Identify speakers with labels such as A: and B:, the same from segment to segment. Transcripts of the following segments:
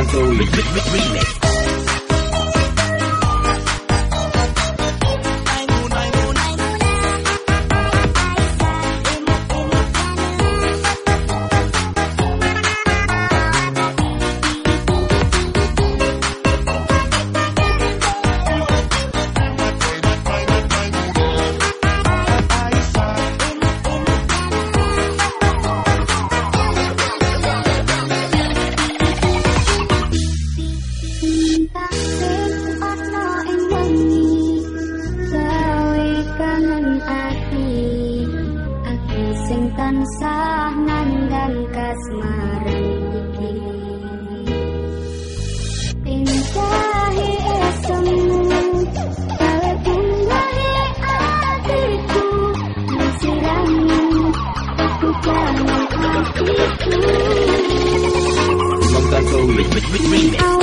A: Santo Remix.
B: Tansah nandang kasmaran iki pindahi esemu kawe punlahi atiku Siramu aku hatiku Awang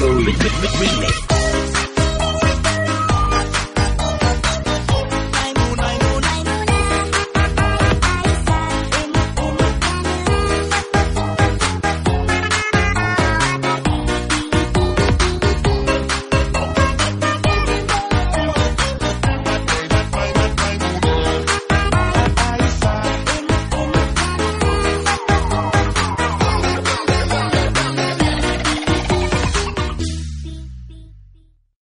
C: Remix.